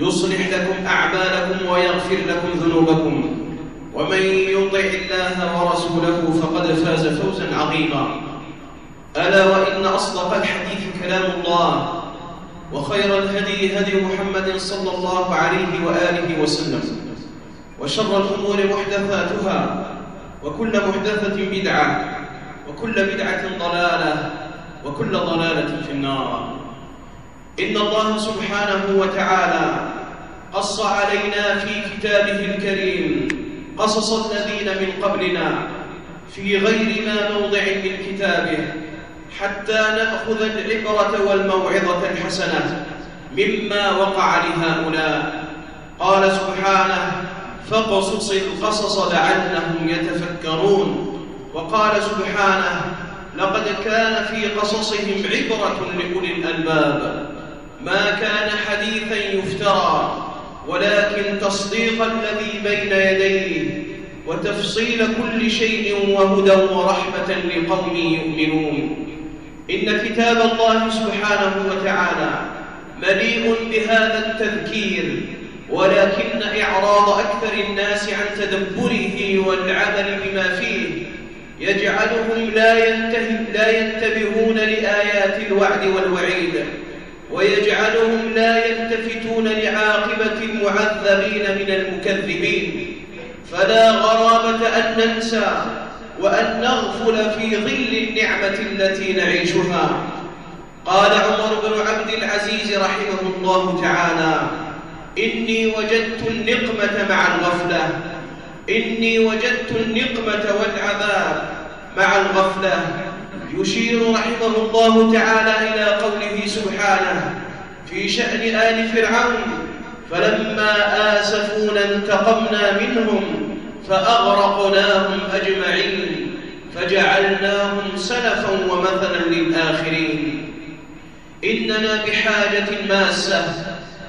يصلح لكم أعمالكم ويغفر لكم ذنوبكم. ومن يطع الله ورسوله فقد فاز فوزا عظيما. ألا وإن أصدق الحديث كلام الله وخير الهدي هدي محمد صلى الله عليه وآله وسلم. وشر الأمور محدثاتها وكل محدثة بدعة وكل بدعة ضلالة وكل ضلالة في النار. إن الله سبحانه وتعالى قص علينا في كتابه الكريم قصص الذين من قبلنا في غير ما موضع من كتابه حتى نأخذ العبرة والموعظة الحسنة مما وقع لهؤلاء. قال سبحانه فاقصص القصص لعلهم يتفكرون. وقال سبحانه لقد كان في قصصهم عبرة لأولي الألباب. ما كان حديثا يفترى ولكن تصديق الذي بين يديه وتفصيل كل شيء وهدى ورحمة لقوم يؤمنون. إن كتاب الله سبحانه وتعالى مليء بهذا التذكير ولكن إعراض أكثر الناس عن تدبره والعمل بما فيه يجعلهم لا, لا ينتبهون لآيات الوعد والوعيد. ويجعلهم لا يلتفتون لعاقبة المعذبين من المكذبين. فلا غرابة أن ننسى وأن نغفل في ظل النعمة التي نعيشها. قال عمر بن عبد العزيز رحمه الله تعالى إني وجدت النقمة مع الغفلة. إني وجدت النقمة والعذاب مع الغفلة. يشير رحمه الله تعالى إلى قوله سبحانه في شأن آل فرعون فلما آسفونا انتقمنا منهم فأغرقناهم أجمعين فجعلناهم سلفا ومثلا للآخرين. إننا بحاجة ماسة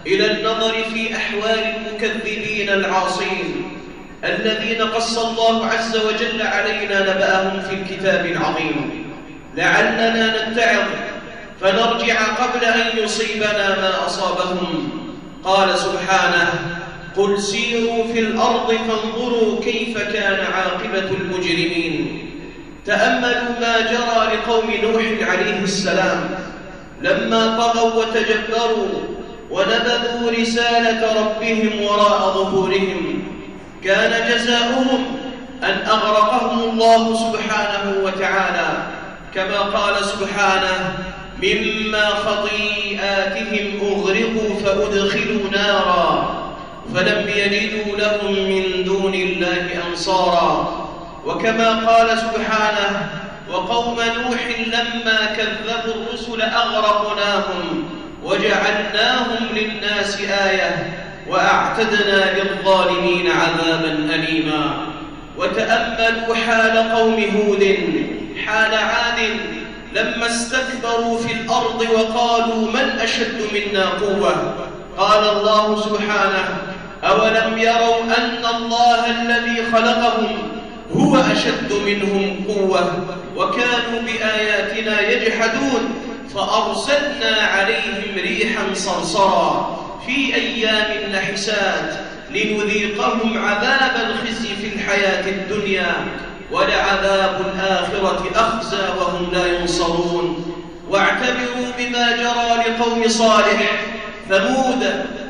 إلى النظر في أحوال المكذبين العاصين الذين قص الله عز وجل علينا نبأهم في الكتاب العظيم. لعلنا نتعظ فنرجع قبل أن يصيبنا ما أصابهم. قال سبحانه قل سيروا في الأرض فانظروا كيف كان عاقبة المجرمين. تأملوا ما جرى لقوم نوح عليه السلام. لما طغوا وتجبروا ونبذوا رسالة ربهم وراء ظهورهم كان جزاؤهم أن أغرقهم الله سبحانه وتعالى كما قال سبحانه مما خطيئاتهم أغرقوا فأدخلوا نارا فلم يجدوا لهم من دون الله أنصارا. وكما قال سبحانه وقوم نوح لما كذبوا الرسل أغرقناهم وجعلناهم للناس آية وأعتدنا للظالمين عذابا أليما. وتأملوا حال قوم هود حال عاد لما استكبروا في الأرض وقالوا من أشد منا قوة؟ قال الله سبحانه أولم يروا أن الله الذي خلقهم هو أشد منهم قوة وكانوا بآياتنا يجحدون فأرسلنا عليهم ريحا صرصرا في أيام نحسات لنذيقهم عذاب الخزي في الحياة الدنيا. ولعذاب الآخرة أخزى وهم لا ينصرون. واعتبروا بما جرى لقوم صالح ثمود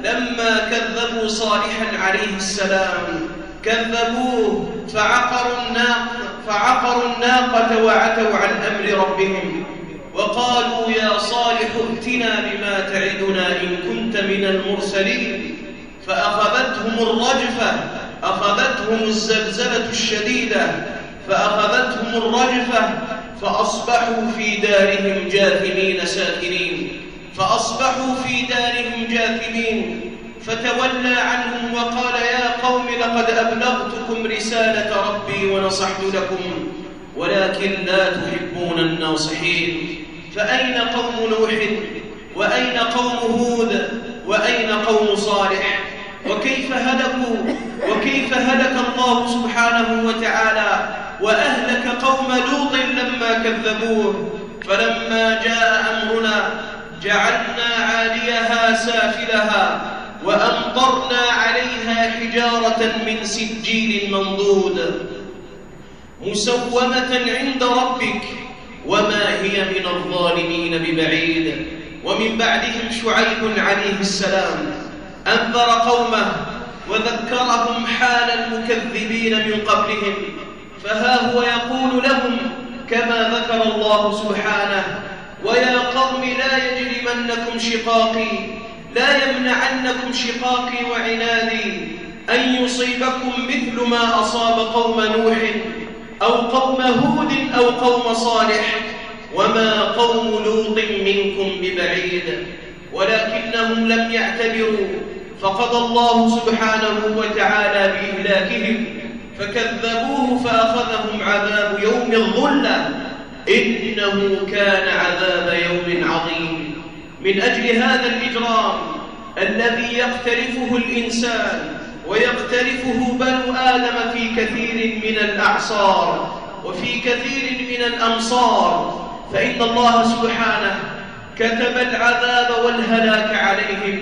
لما كذبوا صالحا عليه السلام. كذبوه فعقروا الناقة, فعقروا الناقة وعتوا عن أمر ربهم. وقالوا يا صالح ائتنا بما تعدنا إن كنت من المرسلين. فأخذتهم الرجفة أخذتهم الزلزلة الشديدة. فأخذتهم الرجفة فأصبحوا في دارهم جاثمين ساكنين. فأصبحوا في دارهم جاثمين. فتولى عنهم وقال يا قوم لقد أبلغتكم رسالة ربي ونصحت لكم ولكن لا تحبون الناصحين. فأين قوم نوح؟ وأين قوم هود؟ وأين قوم صالح؟ وكيف هلكوا؟ وكيف هلك الله سبحانه وتعالى؟ وأهلك قوم لوط لما كذبوه. فلما جاء أمرنا جعلنا عاليها سافلها وأمطرنا عليها حجارة من سجيل منضود. مسومة عند ربك وما هي من الظالمين ببعيد. ومن بعدهم شعيب عليه السلام. أنذر قومه وذكرهم حال المكذبين من قبلهم فها هو يقول لهم كما ذكر الله سبحانه ويا قوم لا يجرمنكم شقاقي لا يمنعنكم شقاقي وعنادي أن يصيبكم مثل ما أصاب قوم نوح أو قوم هود أو قوم صالح وما قوم لوط منكم ببعيد ولكنهم لم يعتبروا فقضى الله سبحانه وتعالى بإهلاكهم فكذبوه فأخذهم عذاب يوم الظلة. إنه كان عذاب يوم عظيم. من أجل هذا الإجرام الذي يقترفه الإنسان ويقترفه بنو آدم في كثير من الأعصار وفي كثير من الأمصار فإن الله سبحانه كتب العذاب والهلاك عليهم.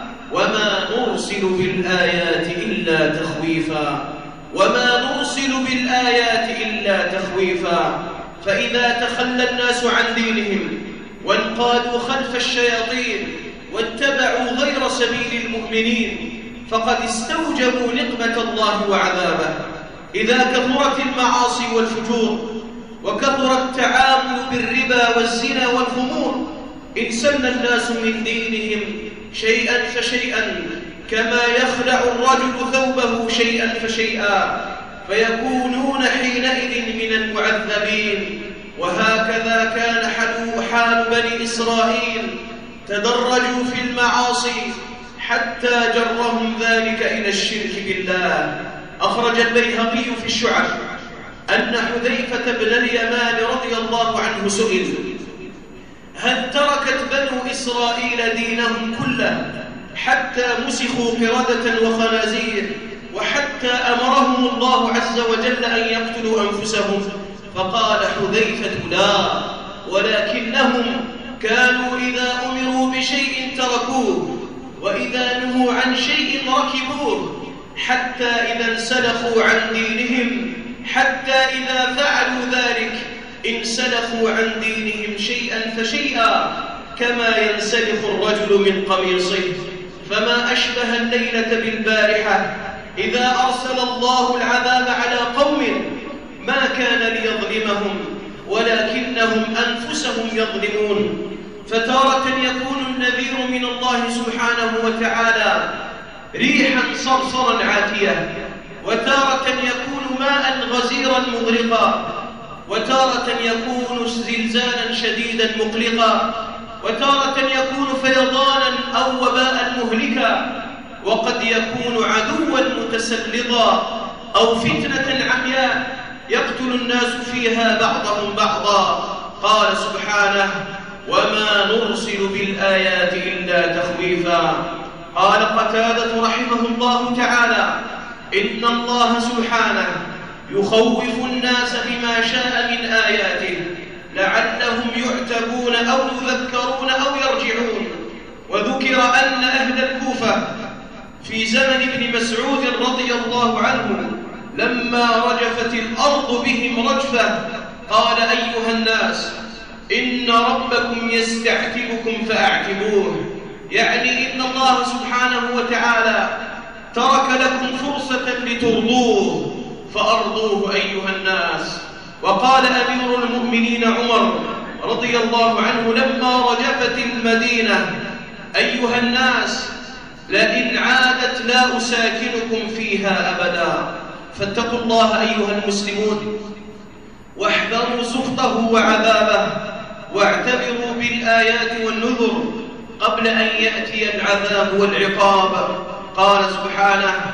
وما نرسل بالآيات إلا تخويفا. وما نرسل بالآيات إلا تخويفا. فإذا تخلى الناس عن دينهم وانقادوا خلف الشياطين واتبعوا غير سبيل المؤمنين فقد استوجبوا نقمة الله وعذابه. إذا كثرت المعاصي والفجور وكثر التعامل بالربا والزنا والخمور انسن الناس من دينهم شيئا فشيئا كما يخلع الرجل ثوبه شيئا فشيئا فيكونون حينئذ من المعذبين. وهكذا كان حال بني إسرائيل. تدرجوا في المعاصي حتى جرهم ذلك إلى الشرك بالله. أخرج البيهقي في الشعب أن حذيفة بن اليمان رضي الله عنه سئل هل تركت بنو إسرائيل دينهم كله حتى مسخوا قردة وخنازير وحتى أمرهم الله عز وجل أن يقتلوا أنفسهم؟ فقال حذيفة لا ولكنهم كانوا إذا أمروا بشيء تركوه وإذا نهوا عن شيء ركبوه حتى إذا انسلخوا عن دينهم حتى إذا فعلوا ذلك انسلخوا عن دينهم شيئا فشيئا كما ينسلخ الرجل من قميصه. فما أشبه الليلة بالبارحة إذا أرسل الله العذاب على قوم ما كان ليظلمهم ولكنهم أنفسهم يظلمون. فتارة يكون النذير من الله سبحانه وتعالى ريحا صرصرا عاتية وتارة يكون ماء غزيرا مغرقا. وتارة يكون زلزالا شديدا مقلقا وتارة يكون فيضانا أو وباء مهلكا وقد يكون عدوا متسلطا أو فتنة عمياء يقتل الناس فيها بعضهم بعضا. قال سبحانه وما نرسل بالآيات إلا تخويفا قال قتادة رحمه الله تعالى إن الله سبحانه يخوف الناس بما شاء من آياته لعلهم يعتبون أو يذكرون أو يرجعون. وذكر أن أهل الكوفة في زمن ابن مسعود رضي الله عنه لما رجفت الأرض بهم رجفة قال أيها الناس إن ربكم يستعتبكم فأعتبوه. يعني إن الله سبحانه وتعالى ترك لكم فرصة لترضوه. فأرضوه أيها الناس. وقال أمير المؤمنين عمر رضي الله عنه لما رجفت المدينة أيها الناس لئن عادت لا أساكنكم فيها أبدا. فاتقوا الله أيها المسلمون. واحذروا سخطه وعذابه. واعتبروا بالآيات والنذر قبل أن يأتي العذاب والعقاب. قال سبحانه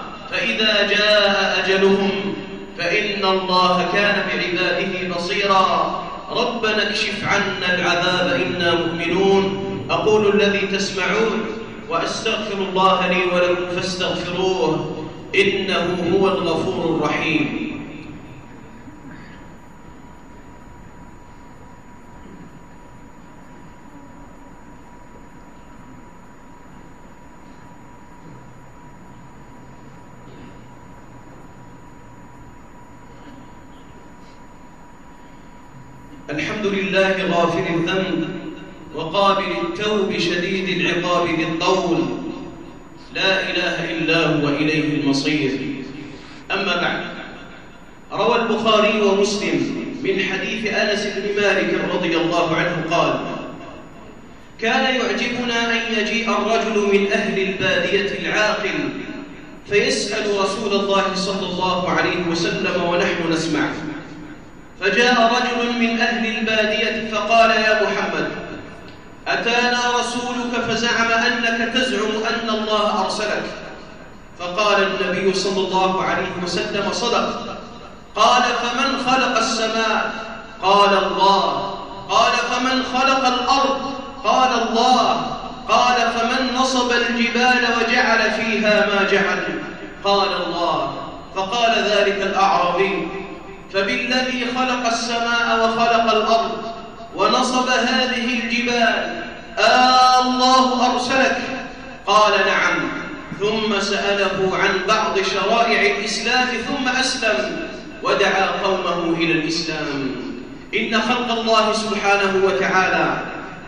فإذا جاء أجلهم فإن الله كان بعباده بصيرا. ربنا اكشف عنا العذاب إنا مؤمنون. أقول الذي تسمعون وأستغفر الله لي ولكم فاستغفروه إنه هو الغفور الرحيم الحمد لله غافر الذنب وقابل التوب شديد العقاب بالطول. لا إله إلا هو إليه المصير. أما بعد روى البخاري ومسلم من حديث أنس بن مالك رضي الله عنه قال كان يعجبنا أن يجيء الرجل من أهل البادية العاقل فيسأل رسول الله صلى الله عليه وسلم ونحن نسمع فجاء رجل من أهل البادية فقال يا محمد أتانا رسولك فزعم أنك تزعم أن الله أرسلك. فقال النبي صلى الله عليه وسلم صدق. قال فمن خلق السماء؟ قال الله. قال فمن خلق الأرض؟ قال الله. قال فمن نصب الجبال وجعل فيها ما جعل؟ قال الله. فقال ذلك الأعرابي. فبالذي خلق السماء وخلق الأرض ونصب هذه الجبال آه الله أرسلك؟ قال نعم. ثم سأله عن بعض شرائع الإسلام ثم أسلم ودعا قومه إلى الإسلام. إن خلق الله سبحانه وتعالى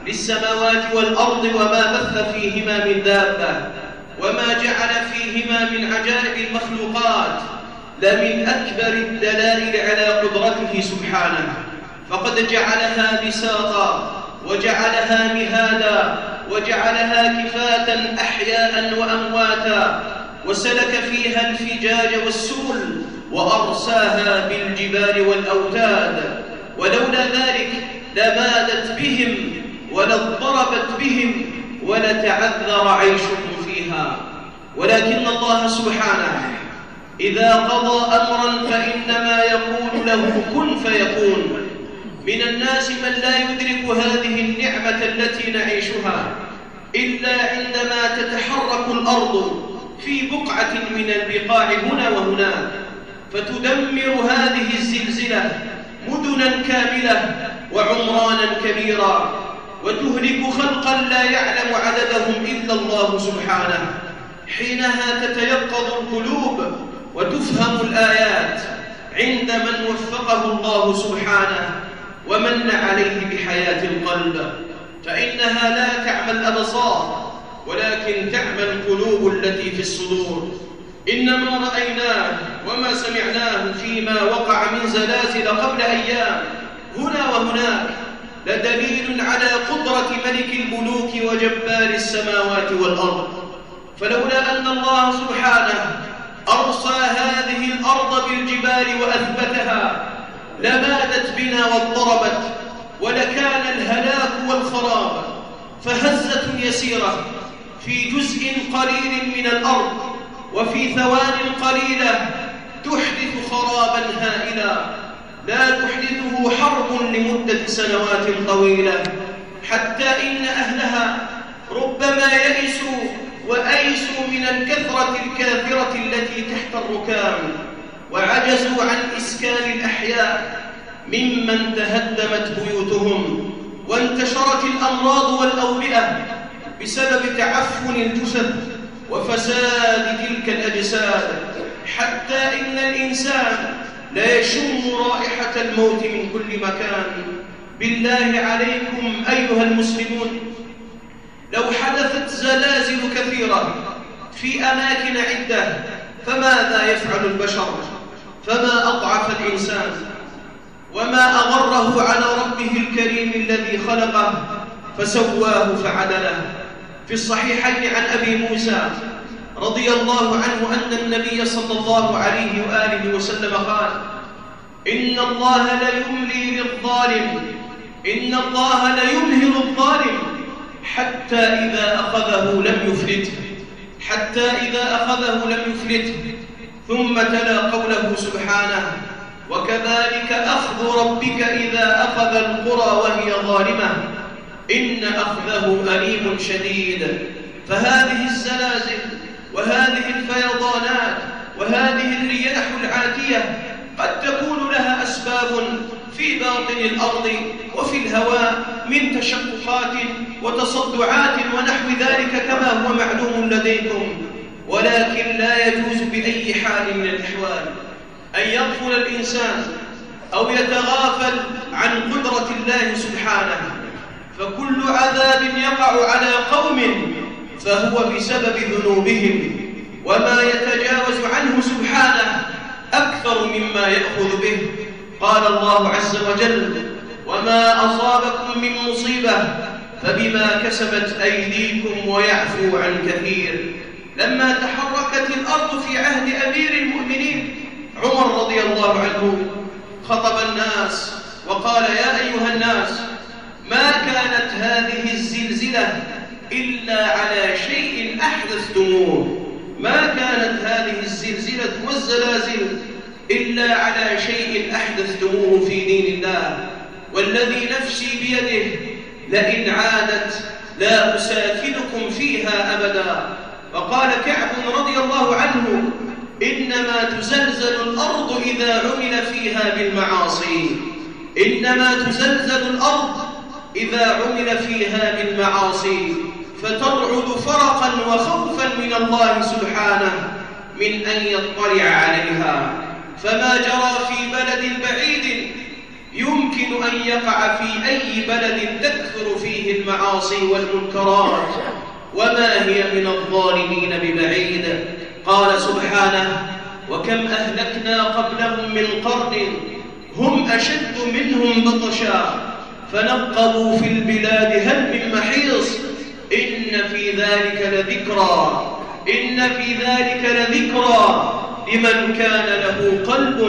للسماوات والأرض وما بث فيهما من دابة وما جعل فيهما من عجائب المخلوقات لمن أكبر الدلائل على قدرته سبحانه فقد جعلها بساطا وجعلها مهادا وجعلها كفاة أحياء وأمواتا وسلك فيها الفجاج والسبل وأرساها بالجبال والأوتاد ولولا ذلك لمادت بهم ولضربت بهم ولتعذر عيشهم فيها. ولكن الله سبحانه إذا قضى أمرا فإنما يقول له كن فيكون. من الناس من لا يدرك هذه النعمة التي نعيشها إلا عندما تتحرك الأرض في بقعة من البقاع هنا وهناك فتدمر هذه الزلزلة مدنا كاملة وعمرانا كبيرا وتهلك خلقا لا يعلم عددهم إلا الله سبحانه. حينها تتيقظ القلوب وتفهم الآيات عند من وفقه الله سبحانه ومن عليه بحياة القلب فإنها لا تعمى الأبصار ولكن تعمى القلوب التي في الصدور. إنما رأيناه وما سمعناه فيما وقع من زلازل قبل أيام. هنا وهناك لدليل على قدرة ملك الملوك وجبار السماوات والأرض. فلولا أن الله سبحانه أرصى هذه الأرض بالجبال وأثبتها لمادت بنا واضطربت ولكان الهلاك والخراب فهزة يسيرة في جزء قليل من الأرض وفي ثوان قليلة تحدث خرابا هائلا. لا تحدثه حرب لمدة سنوات طويلة حتى إن أهلها ربما يئسوا وأيسوا من الكثرة الكافرة التي تحت الركام وعجزوا عن إسكان الأحياء ممن تهدمت بيوتهم وانتشرت الأمراض والأوبئة بسبب تعفن الجسد وفساد تلك الأجساد حتى إن الإنسان لا يشم رائحة الموت من كل مكان. بالله عليكم أيها المسلمون. لو حدثت زلازل كثيرة في أماكن عدة فماذا يفعل البشر؟ فما أضعف الإنسان؟ وما أغره على ربه الكريم الذي خلقه؟ فسواه فعدله. في الصحيحين عن أبي موسى رضي الله عنه أن النبي صلى الله عليه وآله وسلم قال إن الله ليملي للظالم إن الله ليمهل الظالم. حتى إذا أخذه لم يفلته حتى إذا أخذه لم يفلته ثم تلا قوله سبحانه وكذلك أخذ ربك إذا أخذ القرى وهي ظالمة. إن أخذه أليم شديد. فهذه الزلازل وهذه الفيضانات وهذه الرياح العاتية قد تكون لها أسباب في باطن الأرض وفي الهواء من تشققات وتصدعات ونحو ذلك كما هو معلوم لديكم. ولكن لا يجوز بأي حال من الأحوال أن يغفل الإنسان أو يتغافل عن قدرة الله سبحانه. فكل عذاب يقع على قوم فهو بسبب ذنوبهم. وما يتجاوز عنه سبحانه أكثر مما يأخذ به. قال الله عز وجل وما أصابكم من مصيبة فبما كسبت أيديكم ويعفو عن كثير. لما تحركت الأرض في عهد أمير المؤمنين عمر رضي الله عنه خطب الناس وقال يا أيها الناس ما كانت هذه الزلزلة إلا على شيء أحدثتموه. ما كانت هذه الزلزلة والزلازل إلا على شيء أحدثتموه في دين الله والذي نفسي بيده لئن عادت لا أساكنكم فيها أبدا. وقال كعب رضي الله عنه إنما تزلزل الأرض إذا عمل فيها بالمعاصي. إنما تزلزل الأرض إذا عمل فيها بالمعاصي. فترعد فرقا وخوفا من الله سبحانه من أن يطلع عليها. فما جرى في بلد بعيد يمكن أن يقع في أي بلد تكثر فيه المعاصي والمنكرات. وما هي من الظالمين ببعيد؟ قال سبحانه وكم أهلكنا قبلهم من قرن هم أشد منهم بطشا فنقبوا في البلاد هل من محيص؟ إن في ذلك لذكرى إن في ذلك لذكرى. لمن كان له قلب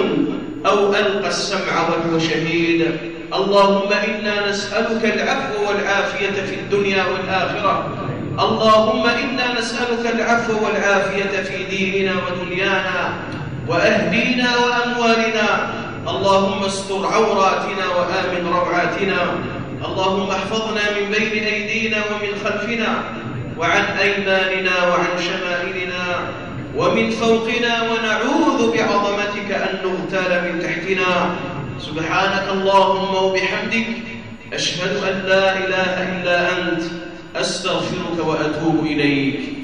أو ألقى السمع وهو شهيد. اللهم إنا نسألك العفو والعافية في الدنيا والآخرة. اللهم إنا نسألك العفو والعافية في ديننا ودنيانا وأهلينا وأموالنا. اللهم استر عوراتنا وآمن روعاتنا. اللهم احفظنا من بين أيدينا ومن خلفنا وعن أيماننا وعن شمائلنا. ومن فوقنا ونعوذ بعظمتك أن نغتال من تحتنا. سبحانك اللهم وبحمدك أشهد أن لا إله إلا أنت أستغفرك وأتوب إليك.